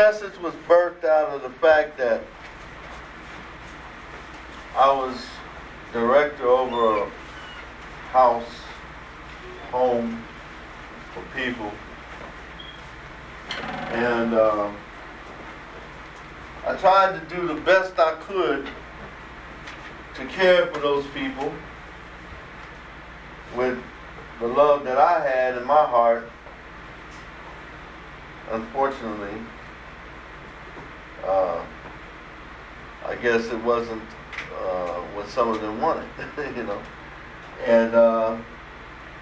message was birthed out of the fact that I was director over a house, home for people. And uh, I tried to do the best I could to care for those people with the love that I had in my heart. Unfortunately, uh, I guess it wasn't uh, what some of them wanted, you know. And uh,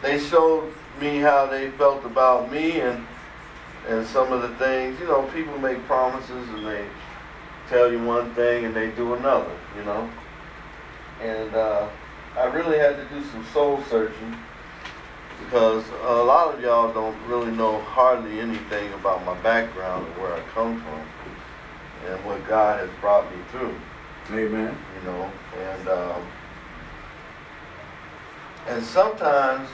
they showed me how they felt about me and, and some of the things. You know, people make promises and they tell you one thing and they do another, you know. And uh, I really had to do some soul searching because a lot of y'all don't really know hardly anything about my background and where I come from and what God has brought me through. Amen. You know, and um, and sometimes,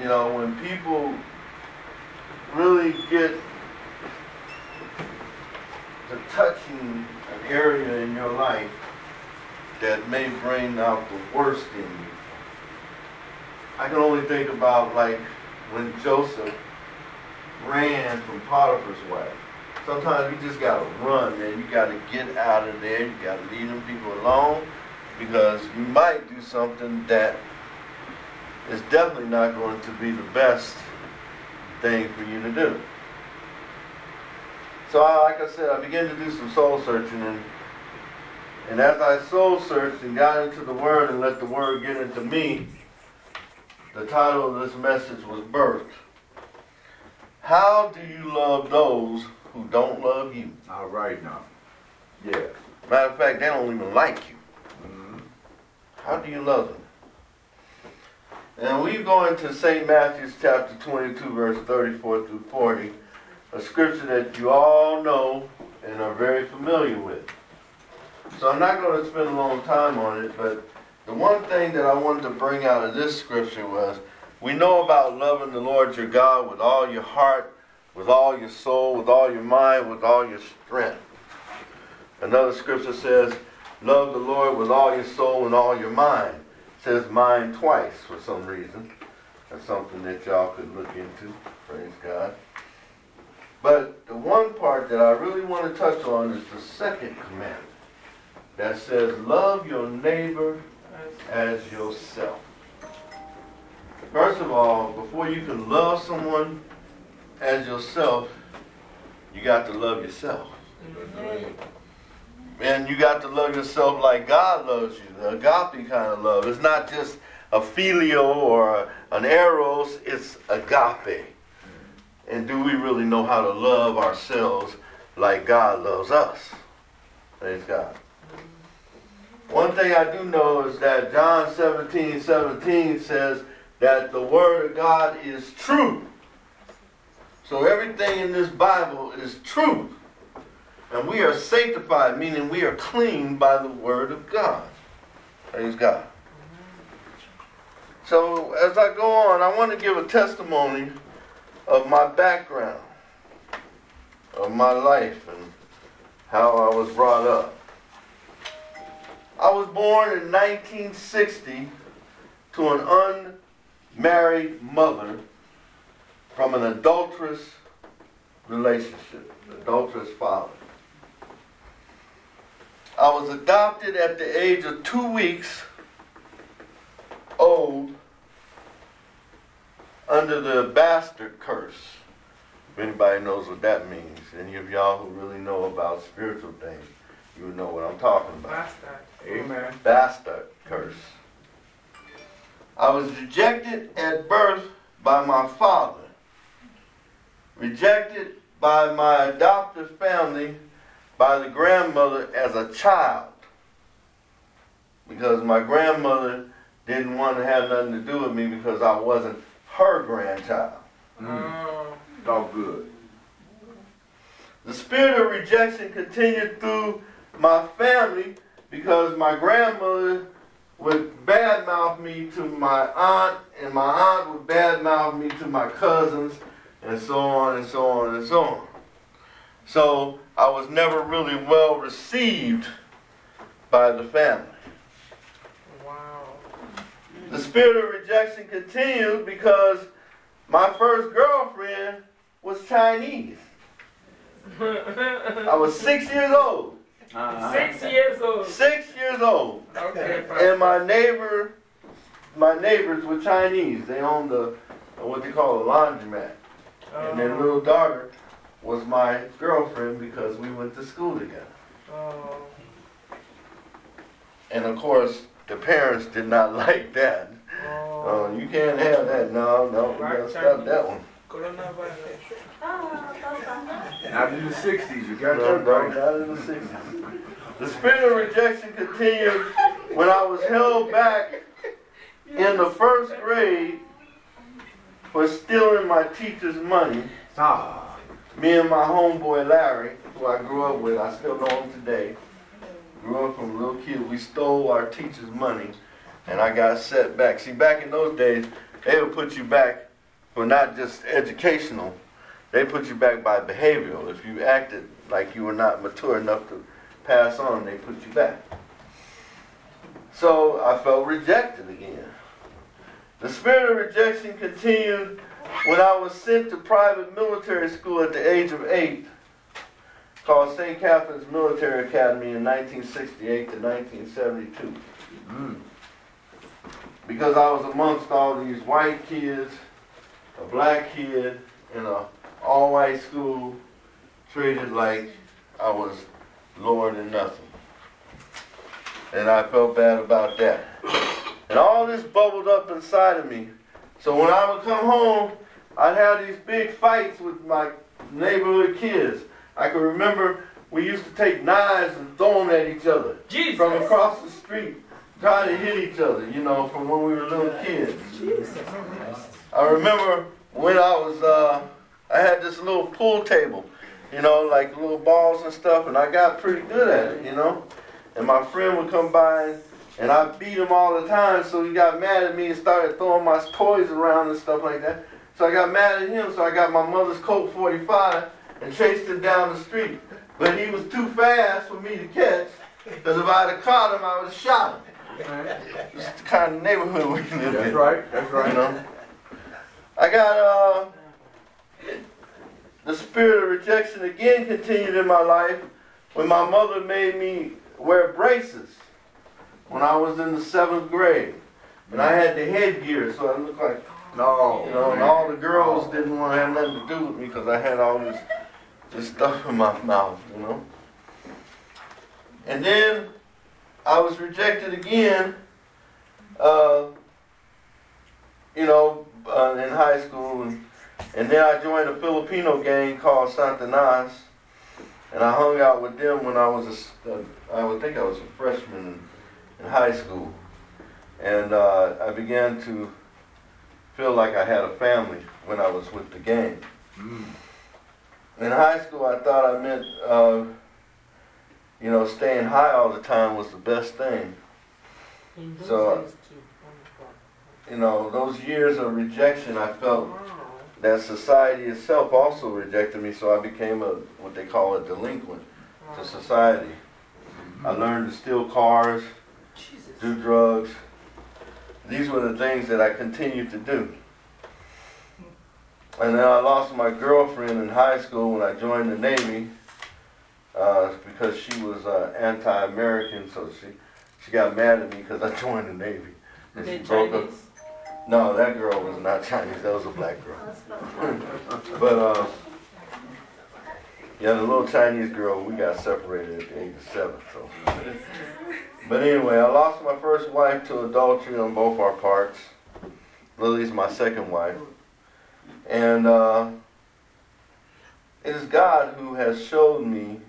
you know, when people really get to touching an area in your life that may bring out the worst in you. I can only think about like when Joseph ran from Potiphar's wife. Sometimes you just got to run, man. You got to get out of there. You got to leave them people alone because you might do something that is definitely not going to be the best thing for you to do. So, I, like I said, I began to do some soul searching, and, and as I soul searched and got into the Word and let the Word get into me, the title of this message was Birth. How do you love those who don't love you. All right now. Yeah. Matter of fact, they don't even like you. -hmm. How do you love them? And we go into St. Matthew's chapter 22, verse 34 through 40, a scripture that you all know and are very familiar with. So I'm not going to spend a long time on it, but the one thing that I wanted to bring out of this scripture was we know about loving the Lord your God with all your heart, with all your soul, with all your mind, with all your strength. Another scripture says, Love the Lord with all your soul and all your mind. It says mind twice for some reason. That's something that y'all could look into. Praise God. But the one part that I really want to touch on is the second commandment that says, Love your neighbor as yourself. First of all, before you can love someone, as yourself, you got to love yourself. And you got to love yourself like God loves you, the agape kind of love. It's not just a phileo or an eros, it's agape. And do we really know how to love ourselves like God loves us? Praise God. One thing I do know is that John 17 17 says that the Word of God is true. So everything in this Bible is truth. And we are sanctified, meaning we are clean by the Word of God. Praise God. So as I go on, I want to give a testimony of my background, of my life, and how I was brought up. I was born in 1960 to an unmarried mother from an adulterous relationship, adulterous father. I was adopted at the age of two weeks old under the bastard curse. If anybody knows what that means, any of y'all who really know about spiritual things, you know what I'm talking about. Bastard. Amen. Bastard curse. I was rejected at birth by my father rejected by my adoptive family by the grandmother as a child because my grandmother didn't want to have nothing to do with me because I wasn't her grandchild. Mm. All good. The spirit of rejection continued through my family because my grandmother would badmouth me to my aunt, and my aunt would badmouth me to my cousins, and so on and so on and so on. So I was never really well received by the family. Wow. The spirit of rejection continued because my first girlfriend was Chinese. I was six years old. Uh-huh. Six years old. Six years old. Okay, And my neighbor, my neighbors were Chinese. They owned the, what they call a laundromat. And oh. their Oh, little daughter was my girlfriend because we went to school together. oh, And of course, the parents did not like that. oh. Oh, you can't have that. No, no, we gotta stop that one. Coronavirus. Not in the 60s, you got No, that no, right. not in the 60s. The spirit of rejection continued when I was held back in the first grade for stealing my teacher's money. Ah. Me and my homeboy Larry, who I grew up with, I still know him today. Grew up from a little kid. We stole our teacher's money and I got set back. See, back in those days, they would put you back for not just educational, they put you back by behavioral. If you acted like you were not mature enough to pass on, they put you back. So I felt rejected again. The spirit of rejection continued when I was sent to private military school at the age of eight, called St. Catherine's Military Academy in 1968 to 1972. Mm. Because I was amongst all these white kids, a black kid in an all-white school, treated like I was lower than nothing. And I felt bad about that. And all this bubbled up inside of me. So when I would come home, I'd have these big fights with my neighborhood kids. I can remember we used to take knives and throw them at each other Jesus. from across the street, trying to hit each other, you know, from when we were little kids. I remember when I was, uh, I had this little pool table, you know, like little balls and stuff, and I got pretty good at it, you know. And my friend would come by, and I beat him all the time, so he got mad at me and started throwing my toys around and stuff like that. So I got mad at him, so I got my mother's Colt 45 and chased him down the street. But he was too fast for me to catch, because if I had caught him, I would have shot him. This is the kind of neighborhood we live in. That's right, that's You right. know? I got, uh, the spirit of rejection again continued in my life when my mother made me wear braces when I was in the seventh grade. And I had the headgear, so I looked like, No. you know, and all the girls didn't want to have nothing to do with me because I had all this, this stuff in my mouth, you know? And then I was rejected again, uh, you know, uh, in high school. And, and then I joined a Filipino gang called Santanas. And I hung out with them when I was, a uh, I would think I was a freshman in, in high school. And uh, I began to feel like I had a family when I was with the gang. Mm. In high school, I thought I meant, uh, you know, staying high all the time was the best thing. So, days too. Wonderful. You know, those years of rejection, I felt that society itself also rejected me, so I became a what they call a delinquent to society. I learned to steal cars, Jesus. Do drugs. These were the things that I continued to do. And then I lost my girlfriend in high school when I joined the Navy uh, because she was uh, anti-American, so she she got mad at me because I joined the Navy. And she broke up. No, that girl was not Chinese. That was a black girl. but uh, yeah, the little Chinese girl, we got separated at the age of seven. So, but anyway, I lost my first wife to adultery on both our parts. Lily's my second wife, and uh, it is God who has showed me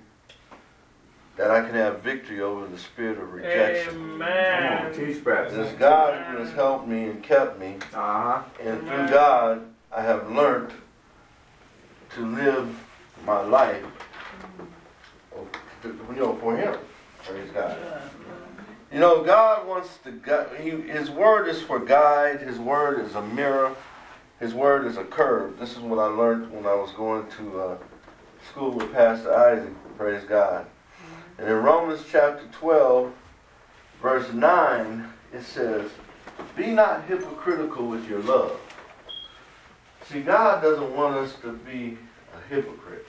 that I can have victory over the spirit of rejection. Come on, Amen. teach It pastor. God who has helped me and kept me. Uh-huh. And through God, I have learned to live my life, you know, for Him. Praise God. You know, God wants to guide, he, His word is for guide, His word is a mirror, His word is a curve. This is what I learned when I was going to uh, school with Pastor Isaac, praise God. And in Romans chapter 12, verse 9, it says, Be not hypocritical with your love. See, God doesn't want us to be hypocrite.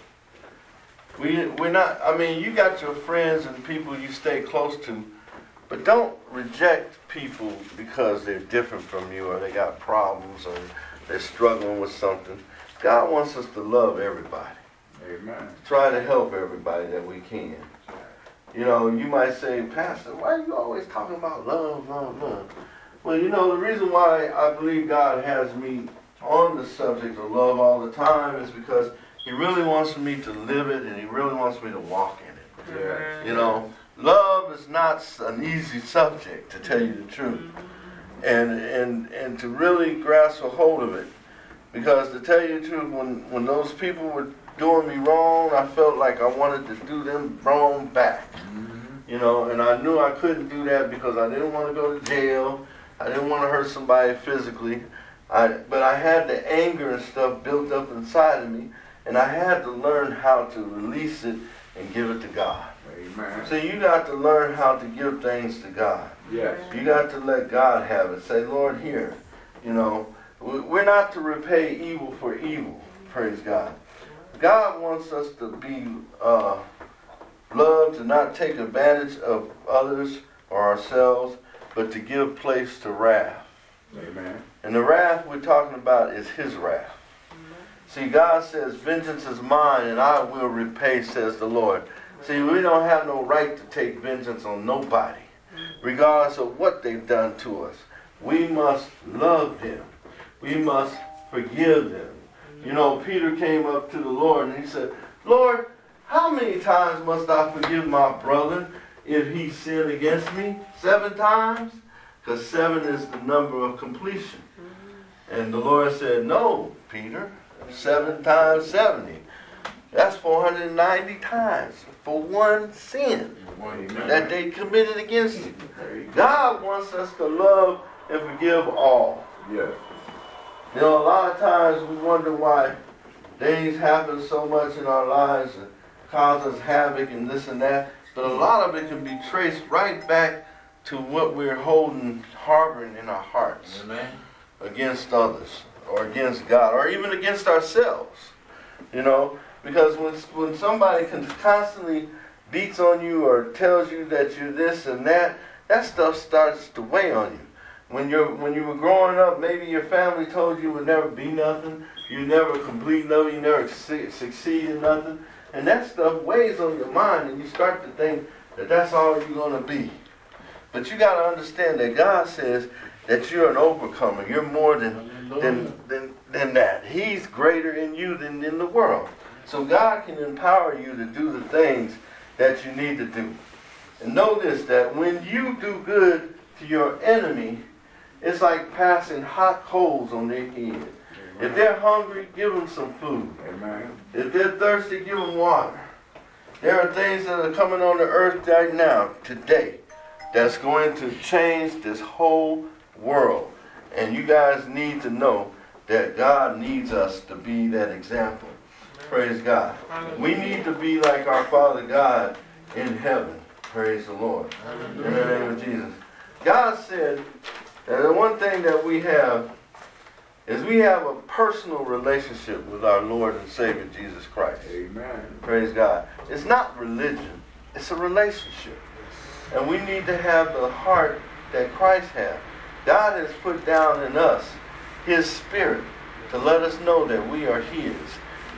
We, we're not, I mean, you got your friends and people you stay close to, but don't reject people because they're different from you or they got problems or they're struggling with something. God wants us to love everybody. Amen. Try to help everybody that we can. You know, you might say, Pastor, why are you always talking about love, love, love? Well, you know, the reason why I believe God has me on the subject of love all the time is because He really wants me to live it and He really wants me to walk in it. Yes. You know, love is not an easy subject, to tell you the truth. And, and, and to really grasp a hold of it. Because to tell you the truth, when, when those people were doing me wrong, I felt like I wanted to do them wrong back. Mhm. You know, and I knew I couldn't do that because I didn't want to go to jail. I didn't want to hurt somebody physically. I, but I had the anger and stuff built up inside of me, and I had to learn how to release it and give it to God. Amen. So you got to learn how to give things to God. Yes. You got to let God have it. Say, Lord, here. You know, we- we're not to repay evil for evil. Praise God. God wants us to be uh, loved, to not take advantage of others or ourselves, but to give place to wrath. Amen. And the wrath we're talking about is His wrath. See, God says, Vengeance is mine and I will repay, says the Lord. See, we don't have no right to take vengeance on nobody, regardless of what they've done to us. We must love them, we must forgive them. You know, Peter came up to the Lord and he said, Lord, how many times must I forgive my brother if he sinned against me? Seven times? Because seven is the number of completion. And the Lord said, No, Peter, seven times 70. That's 490 times for one sin that they committed against you. There you go. God wants us to love and forgive all. Yes. You know, a lot of times we wonder why things happen so much in our lives and cause us havoc and this and that. But a lot of it can be traced right back to what we're holding, harboring in our hearts Amen. against others or against God or even against ourselves. You know, because when, when somebody constantly beats on you or tells you that you're this and that, that stuff starts to weigh on you. When you're when you were growing up, maybe your family told you would never be nothing, you never complete nothing, you never succeed, in nothing, and that stuff weighs on your mind, and you start to think that that's all you're gonna be. But you got to understand that God says that you're an overcomer. You're more than than, than, than that. He's greater in you than in the world. So God can empower you to do the things that you need to do. And know this that when you do good to your enemy, it's like passing hot coals on their head. If they're hungry, give them some food. Amen. If they're thirsty, give them water. There are things that are coming on the earth right now, today, that's going to change this whole world. And you guys need to know that God needs us to be that example. Praise God. We need to be like our Father God in heaven. Praise the Lord. In the name of Jesus. God said that the one thing that we have is we have a personal relationship with our Lord and Savior Jesus Christ. Amen. Praise God. It's not religion, it's a relationship. And we need to have the heart that Christ had. God has put down in us His Spirit to let us know that we are His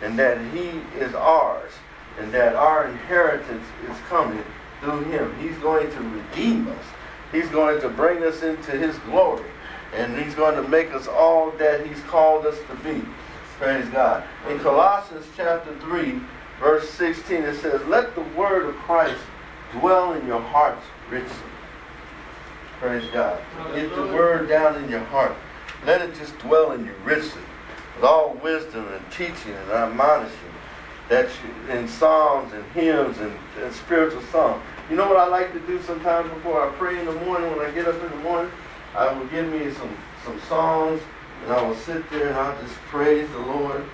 and that He is ours and that our inheritance is coming through Him. He's going to redeem us, He's going to bring us into His glory, and He's going to make us all that He's called us to be. Praise God. In Colossians chapter 3, verse 16, it says, Let the word of Christ dwell in your hearts richly. Praise God. Get the word down in your heart. Let it just dwell in you richly, with all wisdom and teaching and admonishing, that you, in psalms and hymns and, and spiritual songs. You know what I like to do sometimes before I pray in the morning, when I get up in the morning? I will give me some, some songs, and I will sit there and I'll just praise the Lord.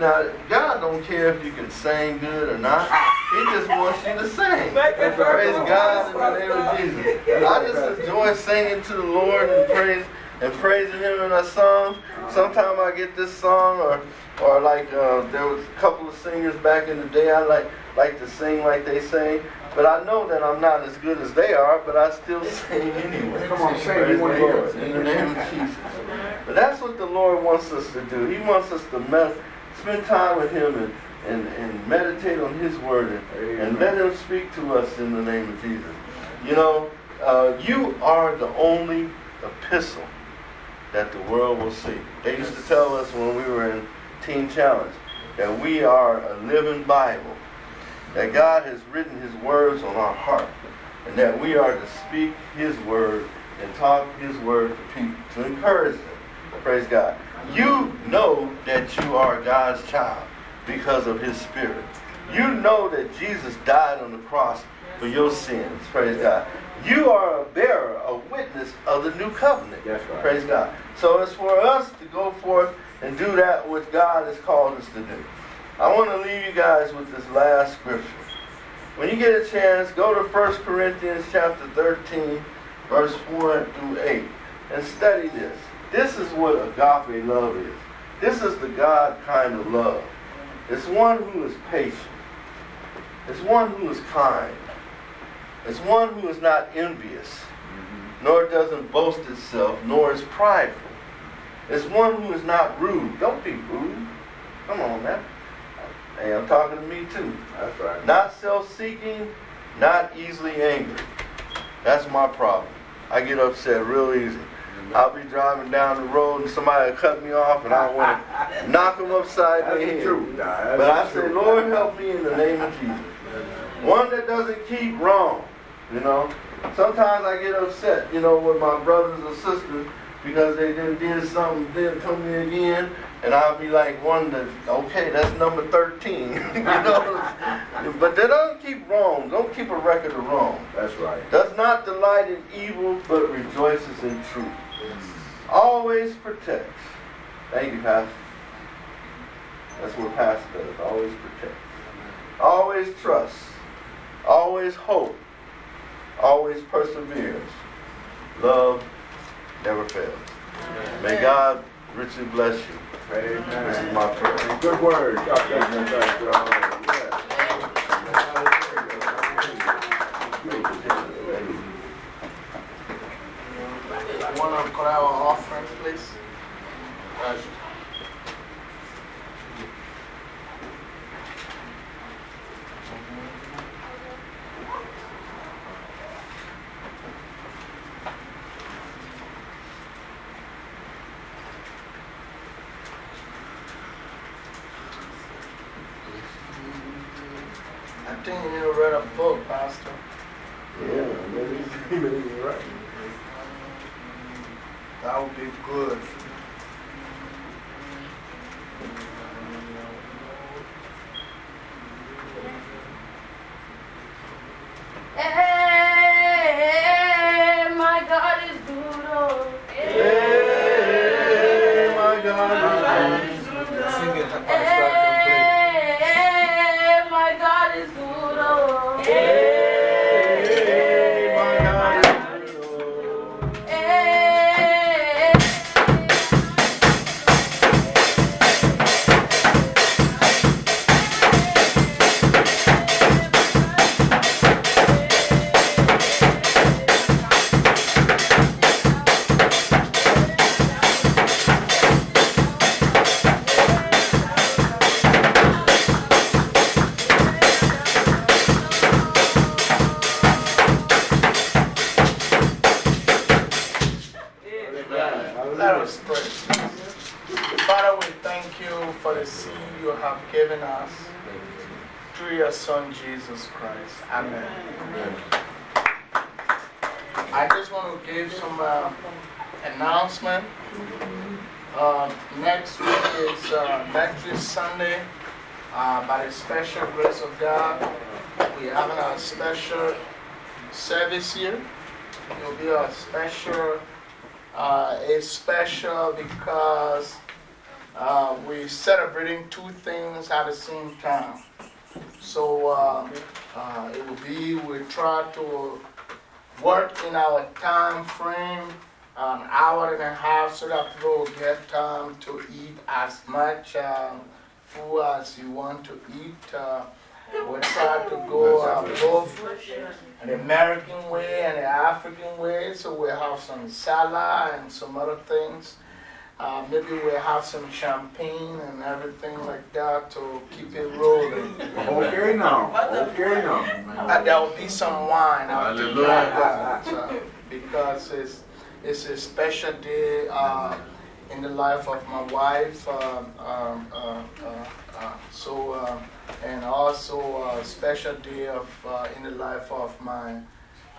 Now, God don't care if you can sing good or not. He just wants you to sing. Make it Praise. God in the name of Jesus. I just enjoy singing to the Lord and praise and praising Him in a song. Sometimes I get this song, or or like uh, there was a couple of singers back in the day. I like like to sing like they sing, but I know that I'm not as good as they are. But I still sing anyway. Come on, sing. Praise the wanna Lord it. in the name of Jesus. But that's what the Lord wants us to do. He wants us to med- spend time with Him and, and, and meditate on His Word and, and let Him speak to us in the name of Jesus. You know, uh, you are the only epistle that the world will see. They used to tell us when we were in Teen Challenge that we are a living Bible, that God has written His words on our heart, and that we are to speak His word and talk His word to people to encourage them. Praise God. You know that you are God's child because of His Spirit. You know that Jesus died on the cross for your sins. Praise God. You are a bearer, a witness of the new covenant. That's right. Praise God. So it's for us to go forth and do that which God has called us to do. I want to leave you guys with this last scripture. When you get a chance, go to 1 Corinthians chapter 13, verse 4 through 8, and study this. This is what agape love is. This is the God kind of love. It's one who is patient. It's one who is kind. It's one who is not envious, nor doesn't boast itself, nor is prideful. It's one who is not rude. Don't be rude. Come on, man. Hey, I'm talking to me too. That's right. Not self seeking, not easily angered. That's my problem. I get upset real easy. I'll be driving down the road and somebody will cut me off and I want to knock them upside That's the head. truth. Nah, But I say. Lord, help me in the name of Jesus. One that doesn't keep wrong, you know. Sometimes I get upset, you know, with my brothers or sisters because they did, did something, didn't come me again, and I'll be like one that, okay, that's number 13, you know. but they don't keep wrong, don't keep a record of wrong. That's right. Does not delight in evil, but rejoices in truth. Always protects. Thank you, Pastor. That's what Pastor does, always protects. Always trusts. Always hope. Always perseveres. Love never fails. May God richly bless you. Amen. This is my prayer. Good word. God bless you. Thank you. Yes. Want to our offering, please? Announcement. Uh, next week is uh, Sunday. Uh, by the special grace of God, we're having a special service here. It will be a special, uh, it's special because uh, we're celebrating two things at the same time. So uh, uh, it will be, we try to work in our time frame, an hour and a half, so that people will get time to eat as much um, food as you want to eat. Uh, we try to go uh, both the American way and the African way, so we have some salad and some other things. Uh, maybe we'll have some champagne and everything like that to keep it rolling. Okay now. Okay now. Uh, there will be some wine Hallelujah. uh, because it's, it's a special day uh, in the life of my wife. Um, um, uh, uh, uh, so, uh, and also a special day of, uh, in the life of my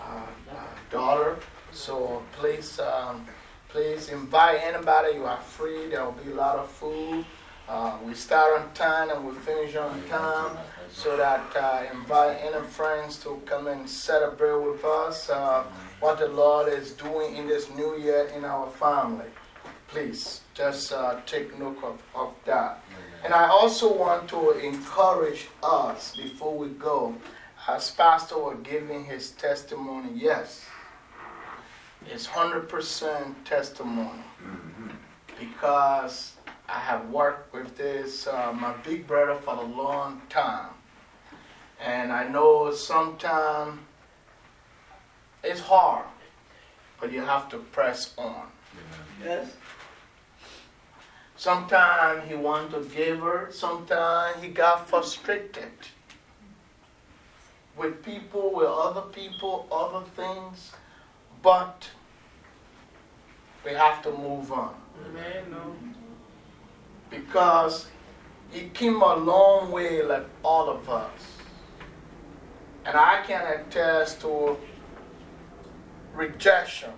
uh, uh, daughter. So please, um, please invite anybody. You are free. There will be a lot of food. Uh, we start on time and we finish on time so that uh, invite any friends to come and celebrate with us uh, what the Lord is doing in this new year in our family. Please just uh, take note of, of that. And I also want to encourage us before we go, as Pastor was giving his testimony, yes, it's 100% testimony because I have worked with this, uh, my big brother, for a long time. And I know sometimes it's hard, but you have to press on. Yes. Sometimes he wanted to give her, sometimes he got frustrated with people, with other people, other things, but we have to move on. Amen. Because he came a long way like all of us. And I can attest to rejection.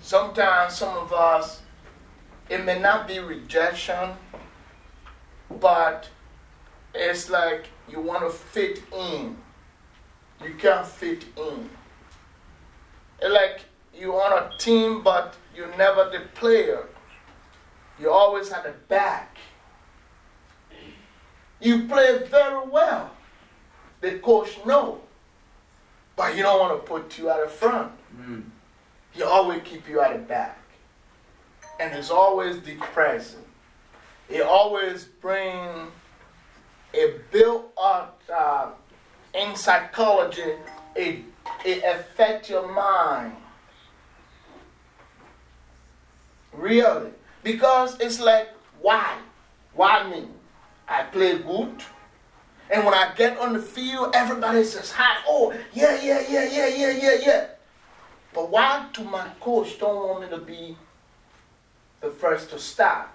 Sometimes some of us, it may not be rejection, but it's like you want to fit in. You can't fit in. It's like you on a team, but you're never the player. You always at the back. You play very well. The coach know. But he don't want to put you at the front. He always keep you at the back. And he's always depressing. He always bring a built up uh, in psychology, it, it affect your mind. Really. Because it's like, why? Why me? I play good. And when I get on the field, everybody says, hi, oh, yeah, yeah, yeah, yeah, yeah, yeah, yeah. But why do my coach don't want me to be the first to start?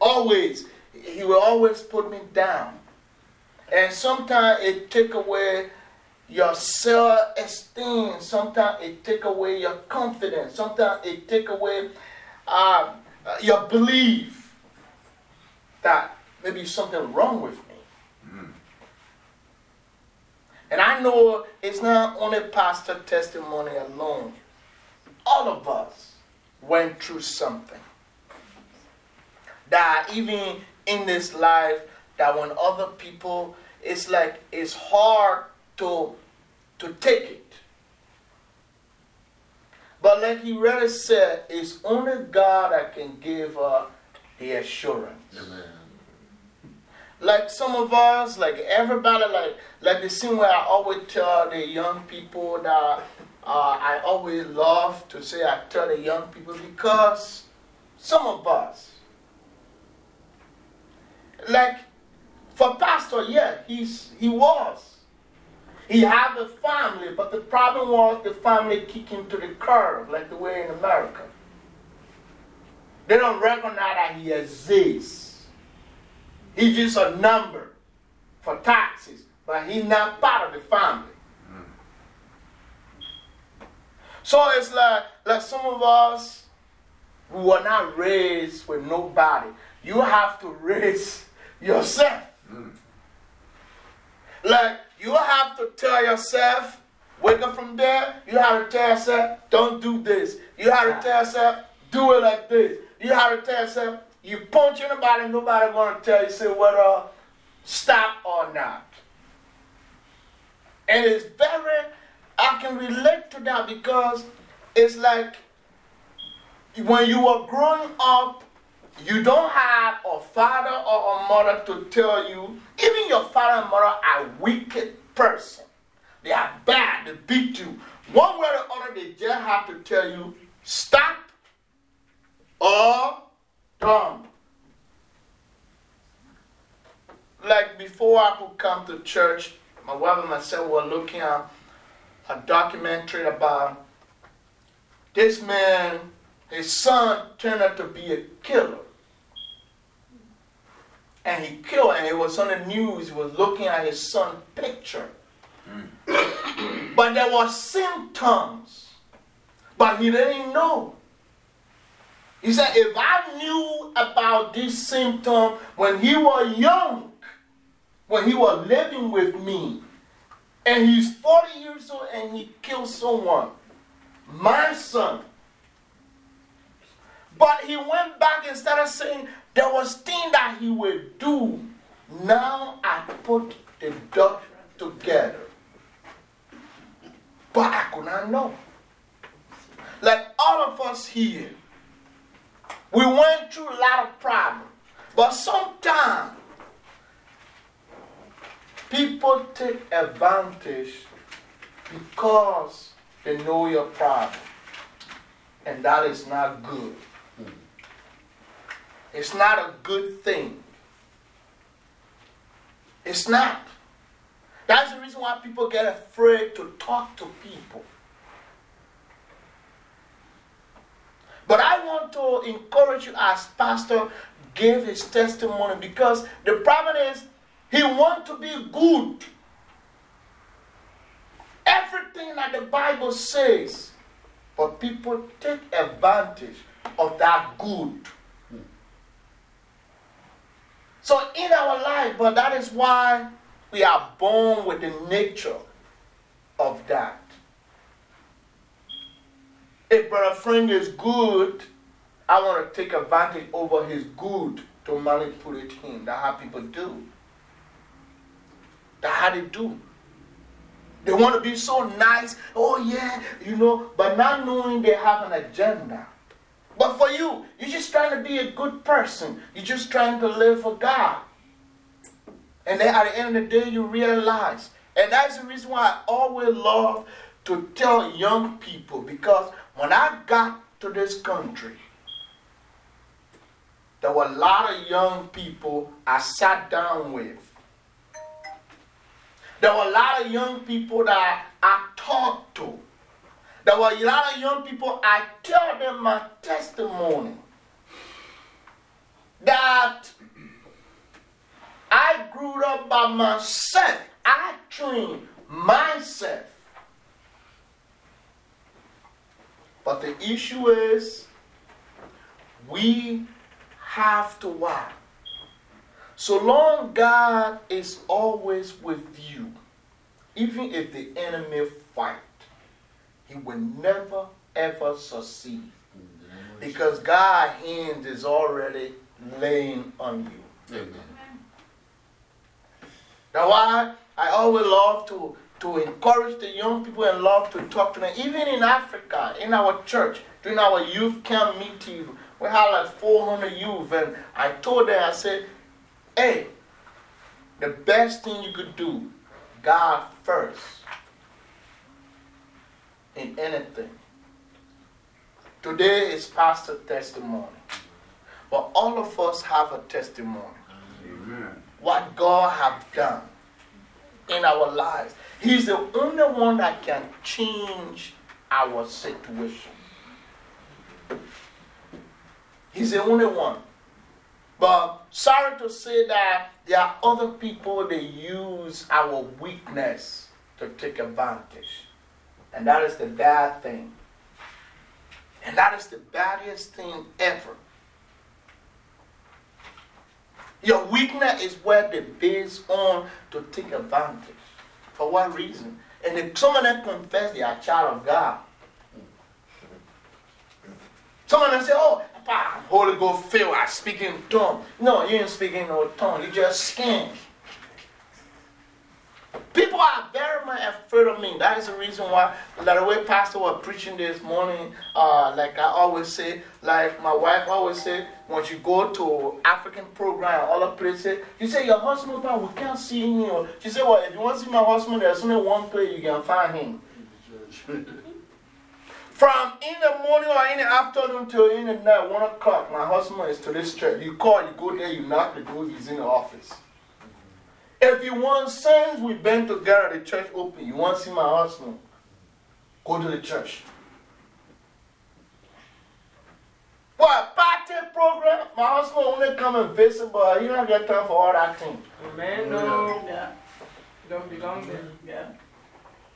Always. He will always put me down. And sometimes it take away your self-esteem. Sometimes it take away your confidence. Sometimes it take away uh, your belief that maybe something wrong with. And I know it's not only pastor testimony alone. All of us went through something. That even in this life, that when other people, it's like it's hard to, to take it. But like he really said, it's only God that can give uh, the assurance. Like some of us, like everybody, like, like the scene where I always tell the young people that uh, I always love to say, I tell the young people because some of us, like for Pastor, yeah, he's, he was. He had a family, but the problem was the family kicked him to the curb, like the way in America. They don't recognize that he exists. He's just a number for taxes, but he's not part of the family. So it's like, like some of us who were not raised with nobody. You have to raise yourself. Like, you have to tell yourself, wake up from there, you have to tell yourself, don't do this. You have to tell yourself, do it like this. You have to tell yourself, you punch anybody, nobody gonna tell you say whether stop or not. And it's very, I can relate to that because it's like when you were growing up, you don't have a father or a mother to tell you, even your father and mother are wicked person. They are bad, they beat you. One way or the other, they just have to tell you, stop or don't. Like before I could come to church, my wife and myself were looking at a documentary about this man, his son turned out to be a killer. And he killed, and it was on the news, he was looking at his son's picture. Hmm. but there were symptoms, but he didn't know. He said, if I knew about this symptom when he was young, when he was living with me, and he's 40 years old and he killed someone, my son. But he went back and started saying there was things that he would do. Now I put the dot together. But I could not know. Like all of us here, we went through a lot of problems. But sometimes people take advantage because they know your problem. And that is not good. Hmm. It's not a good thing. It's not. That's the reason why people get afraid to talk to people. But I want to encourage you as pastor gave his testimony because the problem is he wants to be good. Everything that the Bible says, but people take advantage of that good. So in our life, but that is why we are born with the nature of that. If Brother Frank is good, I want to take advantage over his good to manipulate him. That's how people do. That's how they do. They want to be so nice. Oh, yeah, you know, but not knowing they have an agenda. But for you, you're just trying to be a good person. You're just trying to live for God. And then at the end of the day, you realize. And that's the reason why I always love to tell young people because when I got to this country, there were a lot of young people I sat down with. There were a lot of young people that I talked to. There were a lot of young people, I tell them my testimony that I grew up by myself. I trained myself. But the issue is, we have to what? So long God is always with you, even if the enemy fight, he will never ever succeed. Because God's hand is already laying on you. Amen. That's why I always love to, to encourage the young people and love to talk to them. Even in Africa, in our church, during our youth camp meeting, we had like 400 youth. And I told them, I said, hey, the best thing you could do, God first in anything. Today is pastor testimony. But all of us have a testimony Amen. what God have done in our lives. He's the only one that can change our situation. He's the only one. But sorry to say that there are other people that use our weakness to take advantage. And that is the bad thing. And that is the baddest thing ever. Your weakness is where they base on to take advantage. For what reason? And if some of confess they are a child of God. Some of say, oh, pa, Holy Ghost filled, I speak in tongue. No, you ain't speaking no tongue, you just skin. People are very much afraid of me. That is the reason why, like the way Pastor was preaching this morning, uh, like I always say, like my wife always say, once you go to African program, all the places, you say, Your husband, we can't see him. She said, Well, if you want to see my husband, there's only one place you can find him. From in the morning or in the afternoon till in the night, 1 o'clock, my husband is to this church. You call, you go there, you knock the door, he's in the office. If you want since we've been together, the church open, you want to see my husband, go to the church. What, party program? My husband only come and visit, but he don't get time for all that thing. Amen. No. Yeah. Don't belong there. Yeah.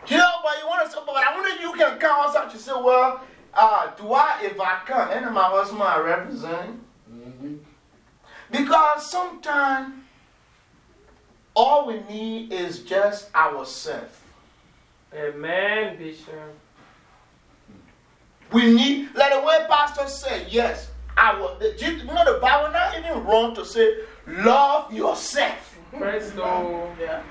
You know, but you want to say, but I wonder if you can come outside. You say, well, uh, do I, if I come, and my husband I represent? -hmm. Because sometimes all we need is just ourselves. Amen, Bishop. We need, like the way Pastor said, yes, our, the, you know, the Bible not even wrong to say, love yourself. Praise God. Yeah.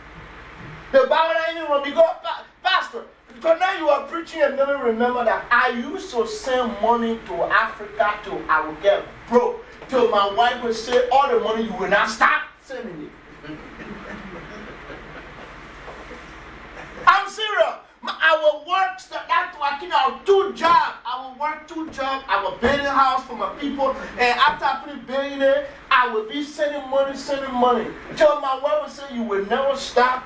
The Bible not even wrong because, Pastor, because now you are preaching and never remember that I used to send money to Africa till I would get broke. Till my wife would say, all the money you will not stop sending it. I'm serious. I will work, that's I have two jobs. I will work two jobs. I will build a house for my people. And after I finish building it, I will be sending money, sending money. Till my wife will say, You will never stop.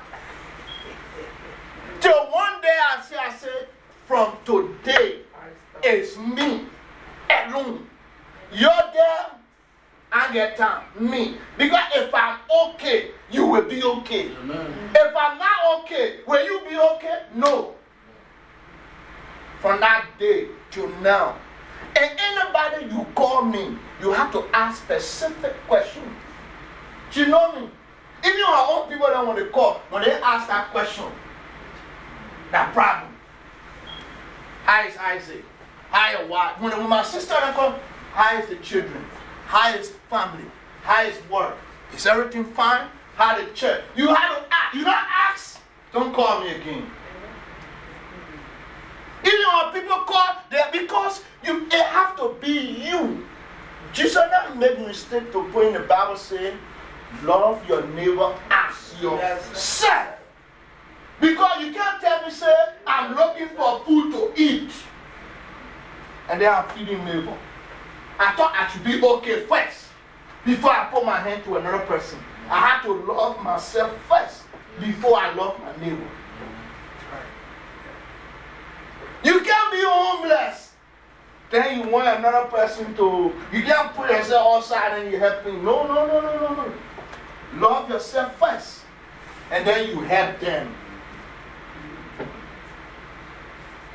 Till one day I say, I said, From today, it's me alone. You're there, I get time. Me. Because if I'm okay, you will be okay. If I'm not okay, will you be okay? No. From that day till now. And anybody you call me, you have to ask specific questions. You know me? Even our own people don't want to call, when they ask that question, that problem. How is Isaac? How is what? When, when my sister call, how is the children? How is family? How is work? Is everything fine? How the church? You have to ask. You don't ask. Don't call me again. Even when people call, they're because you, it have to be you. Jesus not make mistake to put in the Bible saying, love your neighbor as yourself. Because you can't tell me, say, I'm looking for food to eat. And then I'm feeding neighbor. I thought I should be okay first before I put my hand to another person. I had to love myself first before I love my neighbor. You can't be homeless. Then you want another person to, you can't put yourself outside and you help him. No, no, no, no, no, no. Love yourself first. And then you help them.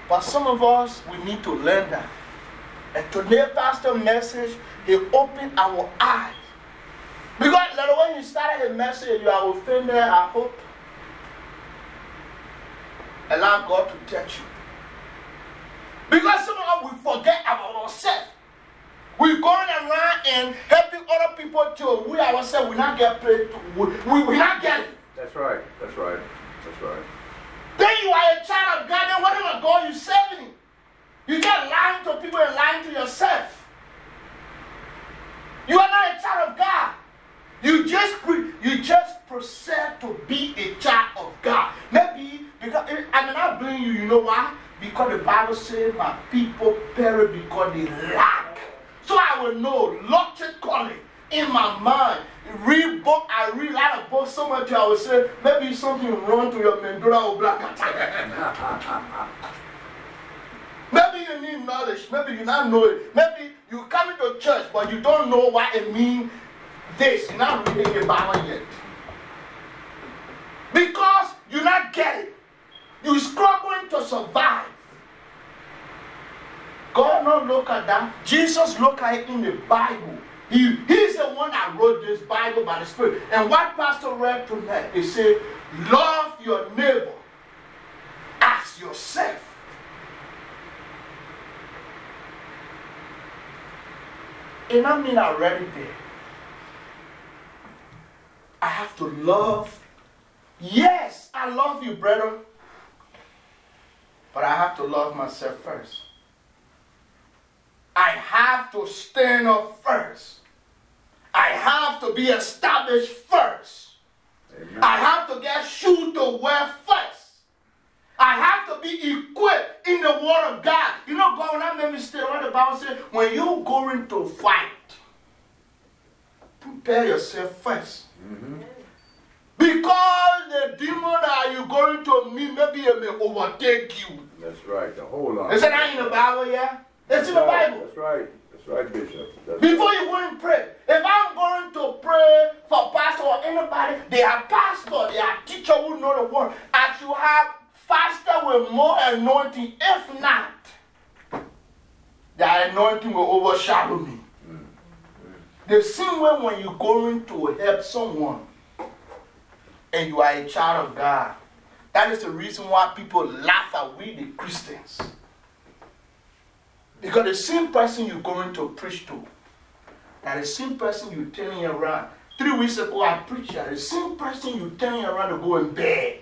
But some of us, we need to learn that. And today, Pastor message, he opened our eyes. Because like, when you started the message, you are offended, I hope. Allow God to touch you. Because some of us, we forget about ourselves. We're going around and helping other people too. We ourselves, we not get paid. We, we, we not get it. That's right. That's right. That's right. Then you are a child of God. Then whatever God you serving, you get lying to people and lying to yourself. You are not a child of God. You just, you just proceed to be a child of God. Maybe because eh, I'm not blaming you, you know why? Because the Bible says, My people perish because they lack. So I will know logically in my mind. Read book, I read a lot of books so much I will say, maybe something wrong to your Mendora or black maybe you need knowledge, maybe you not know it. Maybe you come into church, but you don't know what it means this. You're not reading the Bible yet. Because you're not getting. You're struggling to survive. God not look at that. Jesus look at it in the Bible. He, he's the one that wrote this Bible by the Spirit. And what Pastor read tonight, he said, Love your neighbor as yourself. And I mean I read it there. I have to love. Yes, I love you, brother. But I have to love myself first. I have to stand up first. I have to be established first. Amen. I have to get shoes to wear first. I have to be equipped in the Word of God. You know, God, when I made mistake, what the Bible says, when you're going to fight, prepare yourself 1st mm-hmm. Because the demon that you're going to meet, maybe it may overtake you. That's right. The whole lot. Is that in the Bible, yeah? It's in the Bible. That's right. Right, Bishop. That's Before you go and pray, if I'm going to pray for pastor or anybody, they are pastor, they are teacher who know the word. I should have faster with more anointing. If not, the anointing will overshadow me. Mm. The same way when you're going to help someone and you are a child of God, that is the reason why people laugh at we, the Christians. Because the same person you're going to preach to, and the same person you're turning around. Three weeks ago, I preached that. The same person you're turning around to go and beg.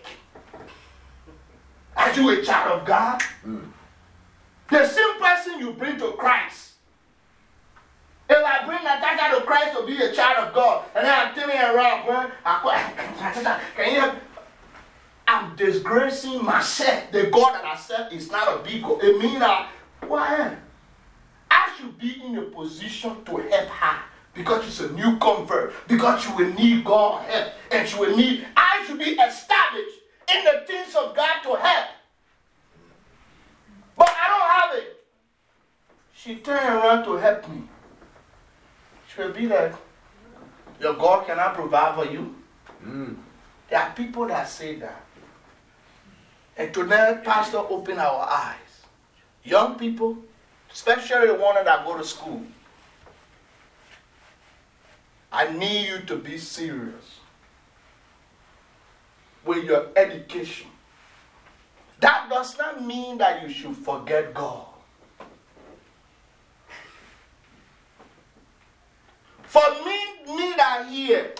Are you a child of God? Mm. The same person you bring to Christ. If I bring Natasha to Christ to be a child of God, and then I'm turning around, well, I, can you I'm disgracing myself. The God that I serve is not a big God. It means that, why? Should be in a position to help her because she's a new convert, because she will need God help, and she will need, I should be established in the things of God to help. But I don't have it. She turned around to help me. She will be like, Your God cannot provide for you. Mm. There are people that say that. And tonight, Pastor, open our eyes. Young people, especially the ones that go to school, I need you to be serious with your education. That does not mean that you should forget God. For me, me that here,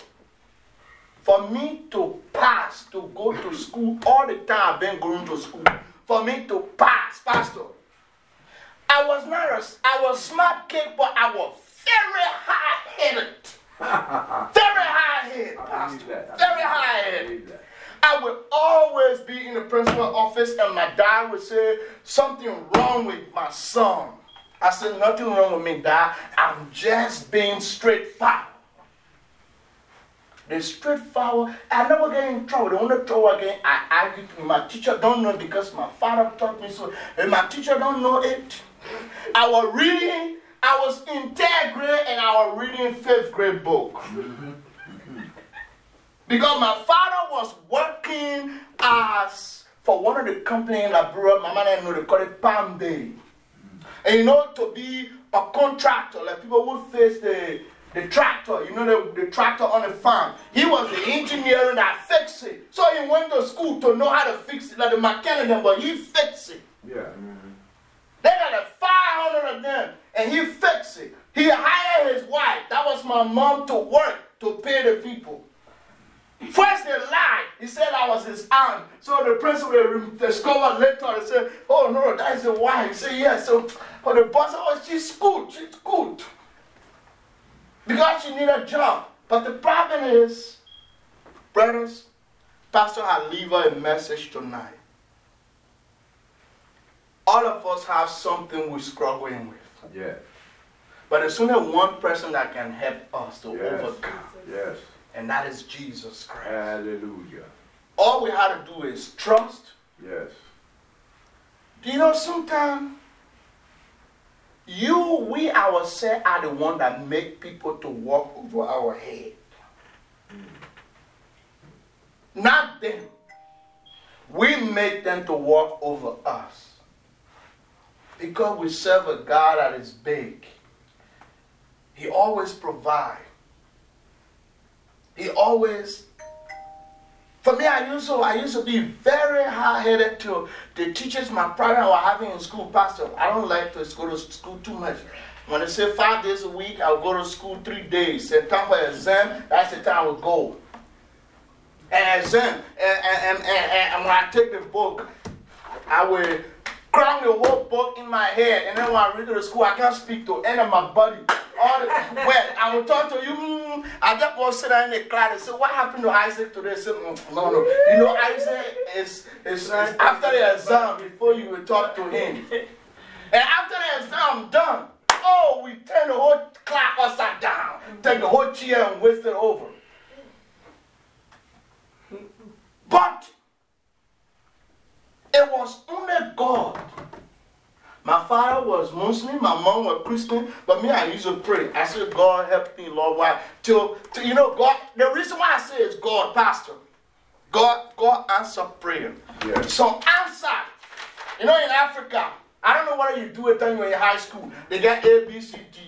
for me to pass, to go to school all the time I've been going to school, for me to pass, Pastor, I was not a, I was smart kid, but I was very high headed. very high headed, I believe Pastor. that. I Very high-headed. I would always be in the principal office, and my dad would say, Something wrong with my son. I said, Nothing wrong with me, dad. I'm just being straightforward. The straightforward, I never get in trouble. The only trouble get, I argue. With my teacher don't know because my father taught me so. And my teacher don't know it. I was reading, I was in third grade and I was reading fifth grade book. Because my father was working as for one of the company in Liberia, my man know they call it Palm Day. And you know, to be a contractor, like people who face the, the tractor, you know, the, the tractor on the farm. He was the engineer that fixed it. So he went to school to know how to fix it, like the mechanic, but he fixed it. Yeah. They got a 500 of them, and he fixed it. He hired his wife, that was my mom, to work to pay the people. First they lied. He said I was his aunt. So the principal discovered later. They said, oh no, that is the wife. He said, yes. So but the boss said, oh, she's good. She's good. Because she need a job. But the problem is, brothers, Pastor had leave her a message tonight. All of us have something we're struggling with. Yeah. But there's only one person that can help us to Yes. overcome. Yes. And that is Jesus Christ. Hallelujah. All we have to do is trust. Yes. Do you know sometimes you, we ourselves are the one that make people to walk over our head. Not them. We make them to walk over us. Because we serve a God that is big. He always provides. He always for me, I used to, I used to be very hard-headed to the teachers my parents were having in school. Pastor, I don't like to go to school too much. When they say five days a week, I'll go to school three days. And time for exam, that's the time I will go. And exam, and, and, and, and, and when I take the book, I will cram the whole book in my head. And then when I read to the school, I can't speak to any of my body. All the, well, I will talk to you. Mm, I just go sit down in the class and say, What happened to Isaac today? I mm, No, no. You know, Isaac is, is, is after the exam before you will talk to him. And after the exam done, oh, we turn the whole class upside down, take the whole chair and whisk it over. But it was only God. My father was Muslim, my mom was Christian, but me, I used to pray. I said, God help me, Lord. Why? Till, till, you know, God, the reason why I say is God, Pastor. God, God answer prayer. Yeah. Some answer. You know, in Africa, I don't know whether you do it when you're in high school. They get A, B, C, D.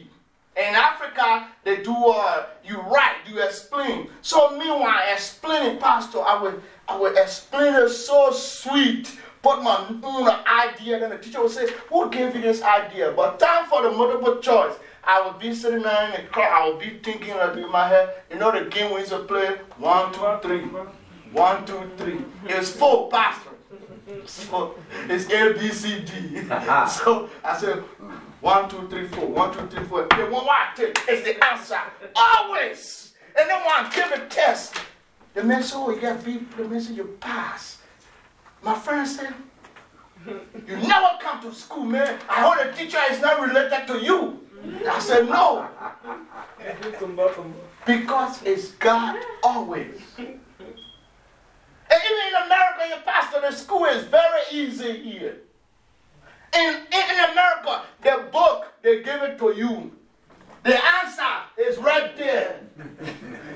In Africa, they do, uh, you write, you explain. So, meanwhile, explaining, Pastor, I will, I will explain it so sweet. Put my own idea, then the teacher will say, Who gave you this idea? But time for the multiple choice. I will be sitting there in the car, I will be thinking like in my head, you know the game we used to play? One, two, three. One, two, three. It's four, Pastor. So it's A, B, C, D. so I said, hmm, one, two, three, four. One, two, three, four. The one I take is the answer. Always. And then when I give a test, the said, Oh, you got B, the said, You pass. My friend said, You never come to school, man. I heard the teacher is not related to you. I said, No. Because it's God always. And even in America, your pastor, the school is very easy here. In, in, in America, the book, they give it to you. The answer is right there.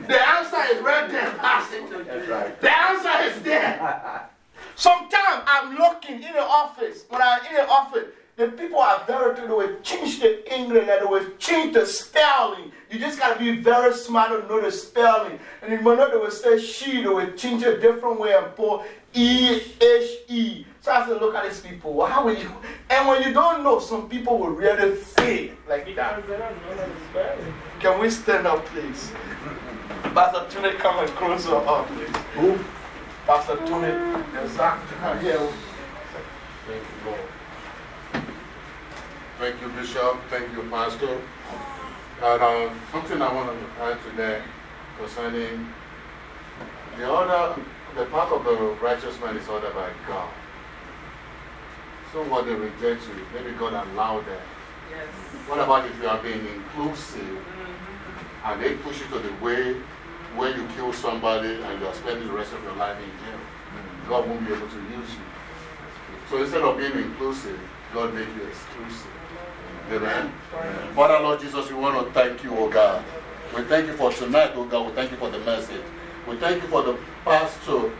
The answer is right there, Pastor. That's right. The answer is there. Sometimes I'm looking in the office, when I'm in the office, the people are very, they will change the English, and they will change the spelling. You just got to be very smart to know the spelling. And you know they will say she, they will change it a different way and put E, H, E. So I said, look at these people. Well, how will you? And when you don't know, some people will really say it like that. Can we stand up, please? Pastor Tony, come and close your heart, please. Who? Pastor Tony, the Zach, here. Thank you, Lord. Thank you, Bishop. Thank you, Pastor. And uh, something I want to add to that concerning the order, the path of the righteous man is ordered by God. So what they reject you, maybe God allowed that. Yes. What about if you are being inclusive and they push you to the way where you kill somebody and you are spending the rest of your life in jail? God won't be able to use you. So instead of being inclusive, God made you exclusive. Amen. Father, Lord Jesus, we want to thank you, oh God. We thank you for tonight, oh God. We thank you for the message. We thank you for the pastor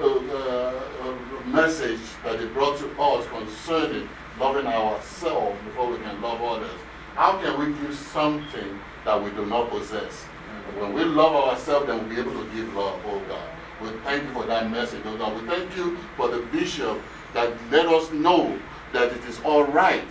uh, uh, uh, message that he brought to us concerning loving ourselves before we can love others. How can we give something that we do not possess? When we love ourselves, then we'll be able to give love, oh God. We thank you for that message, oh God. We thank you for the bishop that let us know that it is all right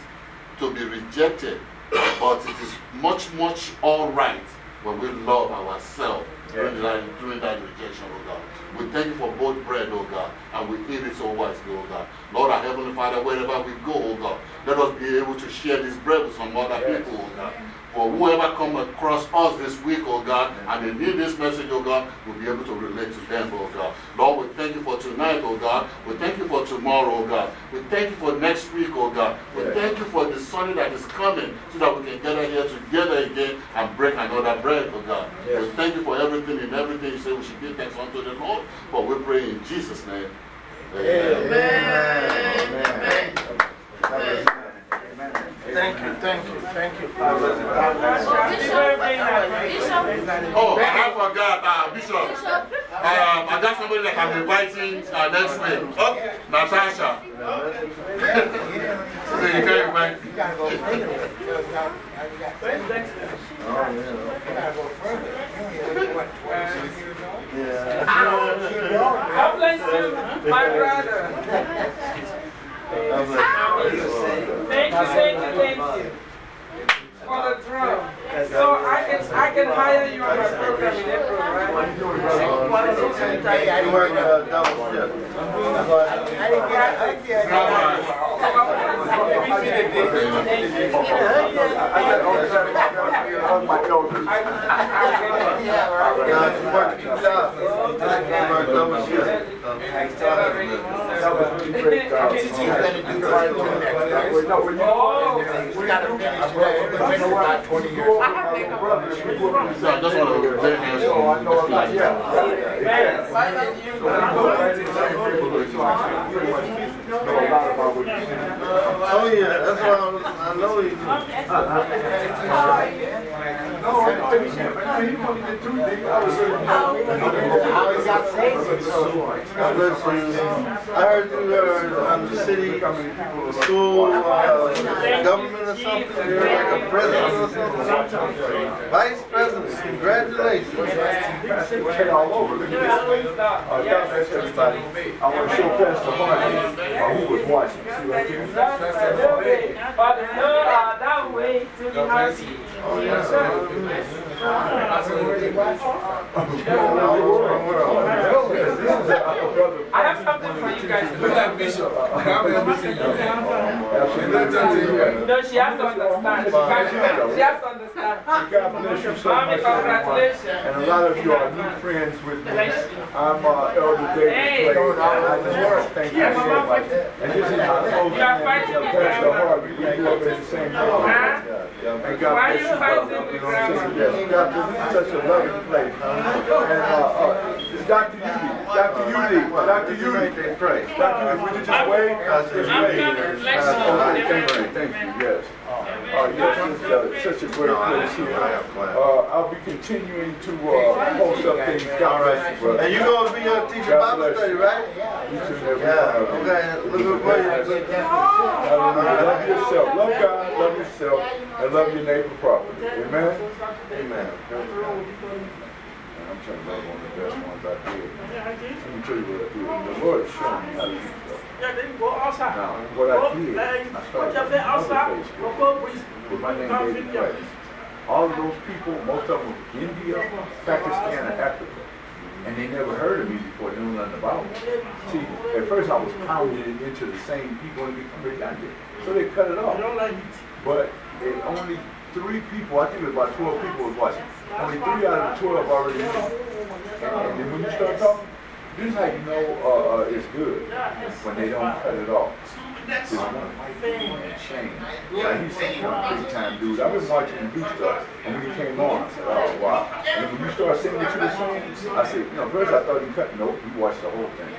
to be rejected, but it is much, much all right when we love ourselves during, that, during that rejection, oh God. We thank you for both bread, oh God, and we eat it so wisely, oh God. Lord, our Heavenly Father, wherever we go, oh God, let us be able to share this bread with some other people, oh God. For whoever come across us this week, oh God, and they need this message, oh God, we'll be able to relate to them, oh God. Lord, we thank you for tonight, oh God. We thank you for tomorrow, oh God. We thank you for next week, oh God. We thank you for the Sunday that is coming so that we can gather here together again and break another bread, oh God. We thank you for everything and everything you say we should give thanks unto the Lord. But we pray in Jesus' name. Amen. Amen. Amen. Thank you, thank you, thank you. Happy birthday, Oh, I forgot, uh, Bishop. Um, I got somebody that I'm inviting uh, next week. Oh, Natasha. so you can't invite. You gotta go further. Where's Dexter? Oh, You gotta go further. What, 26 years old? Yeah. God bless you, my brother. Thank you, thank you, thank you. for the drum. So I can, I can hire you on my program in April, right? You work uh, double shift. Why- Nah, you work two jobs. You work double shift. Oh, We got to finish that. We've been here about 20 years. So I just want to very Oh, yeah, that's why I'm- I know you. God bless you. I heard you were on the city, school, uh, government or something. You're like a president or something. Vice president, congratulations. all over. Look at this. Uh, God bless everybody. I want to show Pastor Hardy uh, who was watching. See right here? but no, uh, that way to the house. Yes, I have something for you guys. Look like Bishop. God bless Bishop. No, she has to understand. She, has to understand. God bless you so much. congratulations. And a lot of you are new friends with me. I'm uh, Elder David Hey. Clay. I just want to thank you so much. And this is my closing You are fighting with Pastor. Harvey. We grew up in the same Huh? And God Why are bless you you, fighting with You know what I'm saying? grandma? Yes, God bless you. Such a loving place. And uh, uh, Dr. Udi, Dr. Udi, Dr. Udi. Pray. Dr. Udi, would you just wave? Pastor Just I'm wave. coming. Bless Uh, you. okay, Thank you, thank you, yes. Uh, yes, it's uh, such a great place here. I have class. Uh, I'll be continuing to uh, post up things. God bless you, brother. And you're gonna be a teacher Bible study, right? You too, every Yeah, one of you. okay. Looking for you. Hallelujah. Love yourself. Love God, love yourself, and love your neighbor properly. Amen? Amen. I'm trying to love one of the best ones I did. Let me tell you what I did. The Lord is showing me how to do stuff. Yeah, then go outside. Now, what I did, I started Put your with feet outside. Go breathe. with my name David fit Christ. All of those people, most of them from India, Pakistan, and Africa. And they never heard of me before, they knew nothing about me. See, at first I was pounding it into the same people and become redundant. So they cut it off. You don't like it. But it, only three people, I think it was about 12 people was watching. Only three out of the 12 already knew. And, and then when you start talking, this is how you know uh, uh, it's good. When they don't cut it off. There's one white. Now, he's such one big time dude. I've been watching him do stuff. And when he came on, I said, oh, wow. And when you start singing were saying, I said, you know, first I thought you cut. Nope, you watched the whole thing.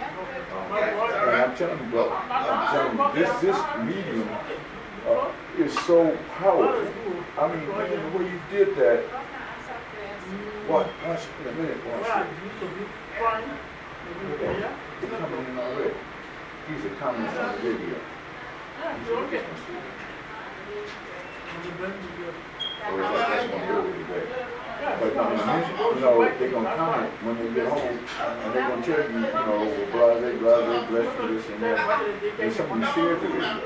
And I'm telling you, bro, I'm telling you, this, this medium uh, is so powerful. I mean, man, the way you did that, what? Watch in a minute, watch it. Coming in already. He's a comment on the video. Or is that this one earlier today? But no, you know, they're gonna comment when they get home, and they're gonna tell you, you know, blah, blah, blah, bless you, this and that. And somebody shared the video.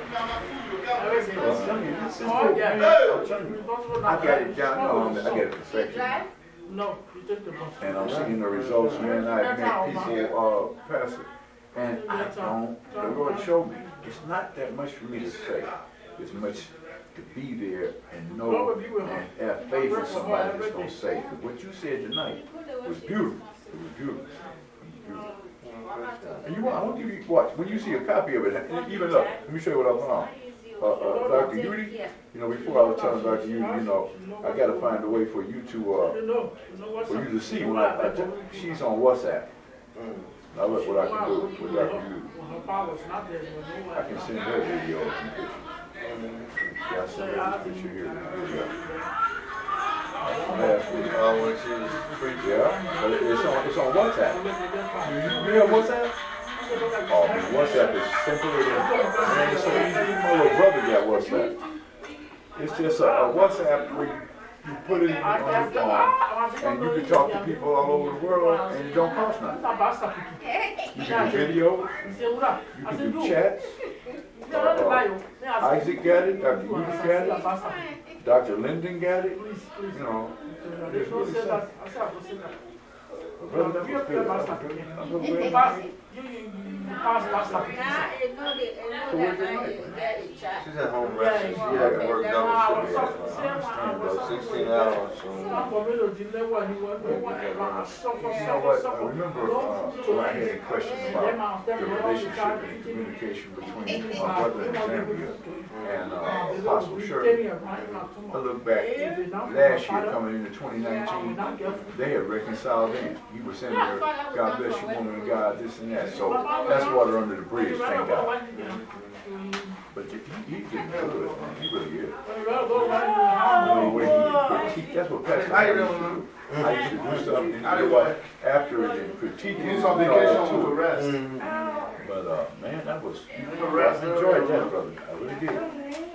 I'm telling you, this is good. I'm telling you. I got it down, no, I got it perfection. No, you take the bus. And I'm seeing the results, man. I've met people, uh, pass it. And I don't, the Lord showed me, it's not that much for me to say. It's much to be there and know and have faith in somebody that's going to say. 'Cause what you said tonight was beautiful. It was beautiful. It was beautiful. And you want, I want you to watch, when you see a copy of it, and even look, let me show you what I put on. Uh, uh, Dr. Judy, you know, before I was telling Dr. Judy, you know, I got to find a way for you to, uh, for you to see when I, I she's on WhatsApp. Now look what I can do with Dr. Know I can send her video some pictures. Yeah, I sent her this picture here. Last week. Oh, when she was. Yeah, but it's on, it's on WhatsApp. You have WhatsApp? Man, WhatsApp is simpler than, man, it's so easy. My little brother got WhatsApp. It's just a, a WhatsApp where you, put it on your phone and you can talk to people all over the world and it don't cost nothing. You can do video, you can do chats. Uh, Isaac got it, Dr. Yudi got it. Dr. Linden got it, you know. There's say that. Brother, that was good. I'm so You glad pass, you you, you, you pass, pass. She's at home resting. She yeah. had to work I double was shift. to Sam, About 16 hours. So. Not for me to delay what he was, but what, I suffer, You know what, I remember uh, when I had a question about the relationship and communication between my brother in Zambia and uh, Apostle Shirley. I look back, last year coming into 2019, they had reconciled then. He was sending her, God bless you, woman of God, this and that. So that's water under the bridge, thank God. But he, he getting good, man. He really is. The way critique, that's what Pastor you doing, used to do. I used to do stuff and How you you after and critique it. He's and on all that vacation to rest. But, uh, man, that was, I enjoyed that, brother. I really did.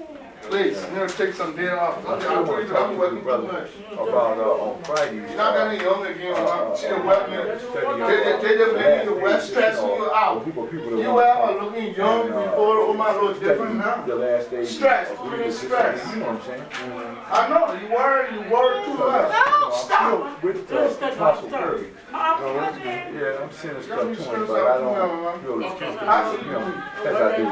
Please, you know, take some day off. I I still want told to you I'm to you, working too brother, much. about, uh, on Fridays. You're not uh, getting young again. uh, I'm still working. studying They- they- they just making you last well stressing you out. People, people You want are looking young and, uh, before, oh my lord, different now. The last days. Stress, of too stress. You know what I'm saying? I know, you worry, you worry too much. you know, I'm Stop! still With uh, Apostle Curry. Yeah, I'm sending stuff to him, but I don't really speak to you know, as I do.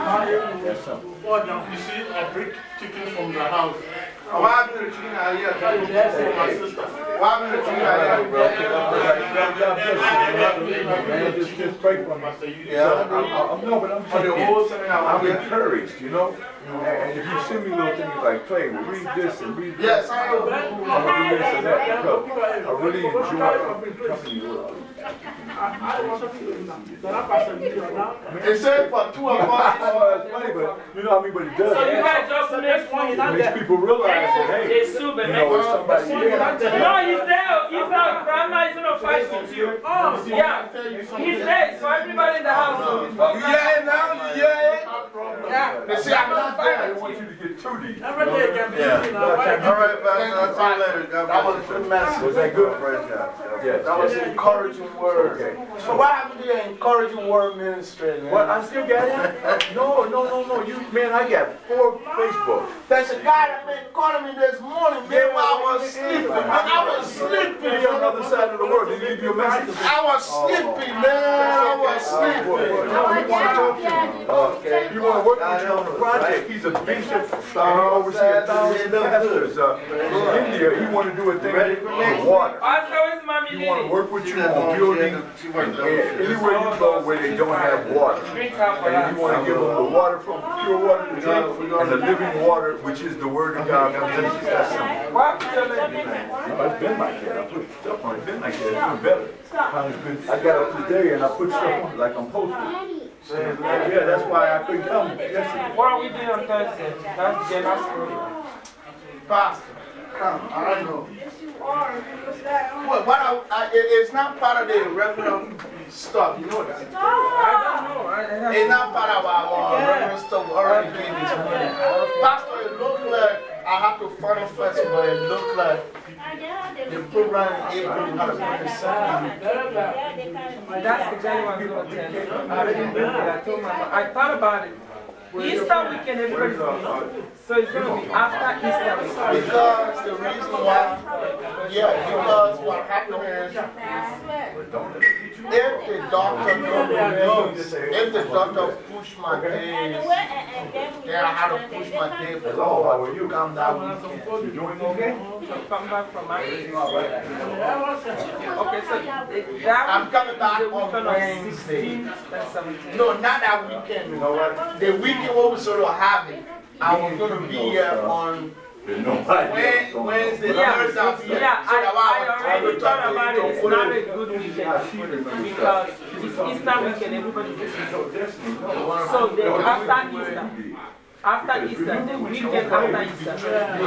That's something. You see, I bring chicken from the house. Why have you the chicken out here? My sister. Why have you the chicken out here? Man, just, just pray for me. Yeah, I'm, I'm, I'm, no, but I'm For the whole seven I'm encouraged, you know? And, and if you send me little things like, Clay, read this and read Yes, this. I know. I'm gonna do this and that because I really enjoy company with They say for two of us, it's funny, but you know what I mean? But it does. So you It guys just make one, you're not makes people realize that, hey, It's super, you know, it's somebody here. No, he's there. He's not. Grandma is gonna fight with you. Oh, yeah. He's there. So everybody in the house. yeah, now, yeah. Yeah. They say I'm not I there. don't want you to get too deep. Every day can be Yeah. you know, All right, Pastor. I'll see you later. God That was a good message. Was that good? Praise God. Yes. That was yes. encouraging words. Okay. So what happened to your encouraging word ministry, man? What, I still got it? No, no, no, no. You, man, I got four Facebook. There's a guy that been calling me this morning, man, while I was sleeping. Man, I was He on the other side of the world. Did he leave you a message? I was sleeping, man. I was sleeping. Uh, you want to work with you on the project? He's a bishop and he oversees a thousand pastors. Uh, in India, he want to do a thing with water. Oscar, where's mommy He want to work with you on building had to- She worked double Yeah, shift. anywhere you go where they don't have water. Drink half of And that. you want to give them the water from pure water to drink and the living water, which is the word of God from Genesis. That's simple. Why put your leg in No, it's been like that. I put stuff on it. It's been like that. It's been better. I got up today and I put stuff on it like I'm supposed to. Yeah, that's why I couldn't come yesterday. What are we doing on Thursday? That's Jenna's school. Pastor, come, I don't know. What, what I, I, it- it's not part of the regular stuff, you know that. I don't know. I, I have It's not part of our uh, regular stuff we already did this morning. Pastor, it looked like, I have to follow first, but it looked like the program in April, you had to the second. That's exactly what I was going to tell you. I already knew it. I told my mom. I thought about it. Easter weekend, everybody's busy. So it's going to be after Easter weekend. Because uh, the reason why, yeah, because what happened is, if the doctor don't release, if the doctor push my days, then I have to push my day Hello, how are forward you? to come that weekend. You doing okay? Come back from my Everything all right? Okay, so that I'm coming back on Wednesday. 16 and 17. No, not that weekend. You know what? The weekend what we sort of having, I was going to be here on There's nobody Wed- else going on. Wednesday, Yeah, Thursday, I'll be here. yeah, So I, I already trying thought about it. It's not a good weekend. because it's Easter weekend, everybody's busy. So the after Easter, after Easter, the weekend after Easter,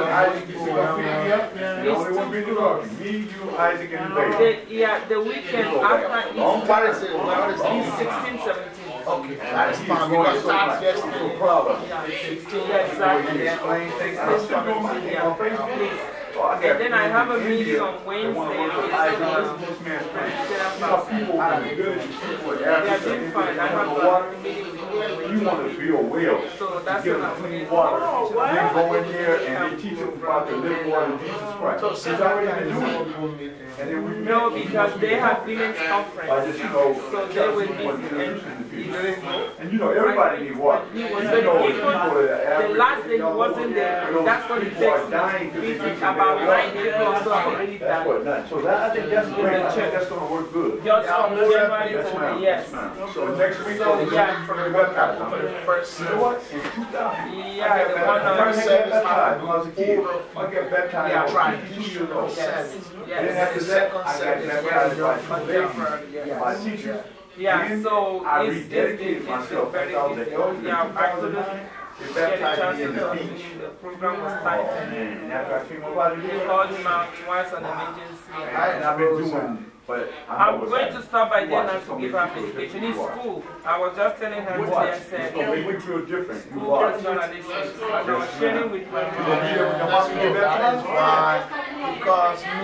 Isaac, you see? The only one being the dog. Me, you, Isaac, and the yeah, the weekend after Easter. What is it? What is is 16, 17. Okay, is fine because that's No yesterday. problem. Yeah, 16, yeah, exactly. Explain things. I'm still doing my thing on Facebook. Please. Oh, I And then I have a meeting on Wednesday. wanna work with with Isaac, the this friend. President You people are good at people They are doing fine. I have a meeting. You want to build wells So to that's give them clean water. Oh, Then go in there and they teach them about the living water of Jesus Christ. So It's already been doing it. Meeting. And then we No, because they have village I conference. So they will be, and listening to he people. didn't go. And you know, everybody needs water. He You was know, very the people, people that are the last day he wasn't there, that's what it takes me. to be Visit drinking about nine people or so already That's what, not- so that, I think that's great. I think that's gonna work good. Just from January Yes, to, yes. So next week, So, we're yeah. going to the baptized. Gonna- You know what? In two thousand. Yeah, the one I on, got baptized when I was a kid. I got baptized Yeah, when I was fifty-two years old. yes. After that, I got baptized by two babies. My teacher. Yeah, so I it's, it's, rededicated it's, myself it's very after I was an difficult. elder Yeah, I couldn't 2009. They get a baptized chance me to in the talk to beach. The program was Oh, tight. man, after I came up out They called him um, out twice on emergency. and I've been doing, but I know I'm what's going to stop by You there watch now it, to give her people medication. that It's you watch. school. I was just telling her You today, I watch, it's said, gonna you feel different. School watch. is not an issue. I was sharing with my You gonna be there when your mom. Mama get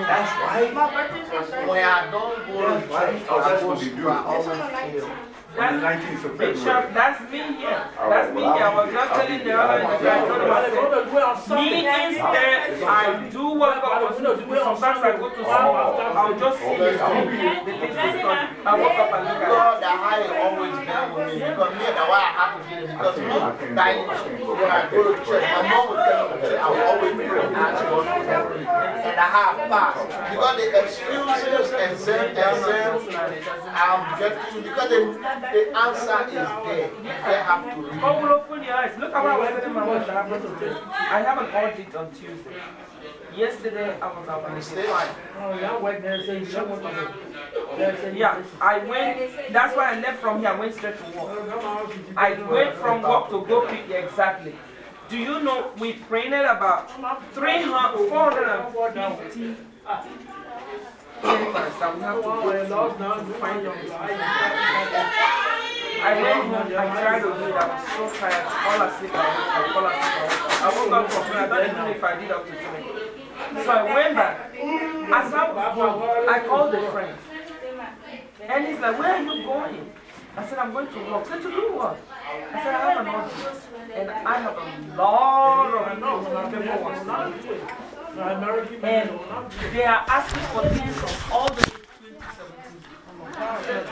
That is why, because me, That's right. when I don't go to That's church, Oh, I go gonna be to school, I beautiful. always feel. On the That's, nineteenth of February. Bishop, that's me here. All That's right, me here. I was be just telling the other guy, there. I I me instead, I do what God wants me to do. Sometimes I go to school, oh, I'll just see the Okay, I'll be there. the things to study. I walk up and look at it. God, that how always been with me. Because me, that's why I have to get it. Because me, like, when I go to church, my mom would tell me to church, I will always pray and ask God for help. And I have passed. Because the excuses, exam, exam, I'm getting, because the, the answer is there. They have to read. Oh, God will open your eyes. Look at what I was telling my mom that happened today. I have an audit on Tuesday. Yesterday, I was up on the fine. Yeah, I went, that's why I left from here, I went straight to work. I went from work to go pick, exactly. Do you know, we printed about 300, 450 I went home, I tried to do it, I was so tired, fall asleep, I fall asleep, I woke up. I from I don't even know if I did up to three. So I went back. As I was home, I called a friend. And he's like, where are you going? I said, I'm going to work. He said, to do what? I said, I have an audit. And I have a lot of paperwork. They are asking for things from all the way 2017.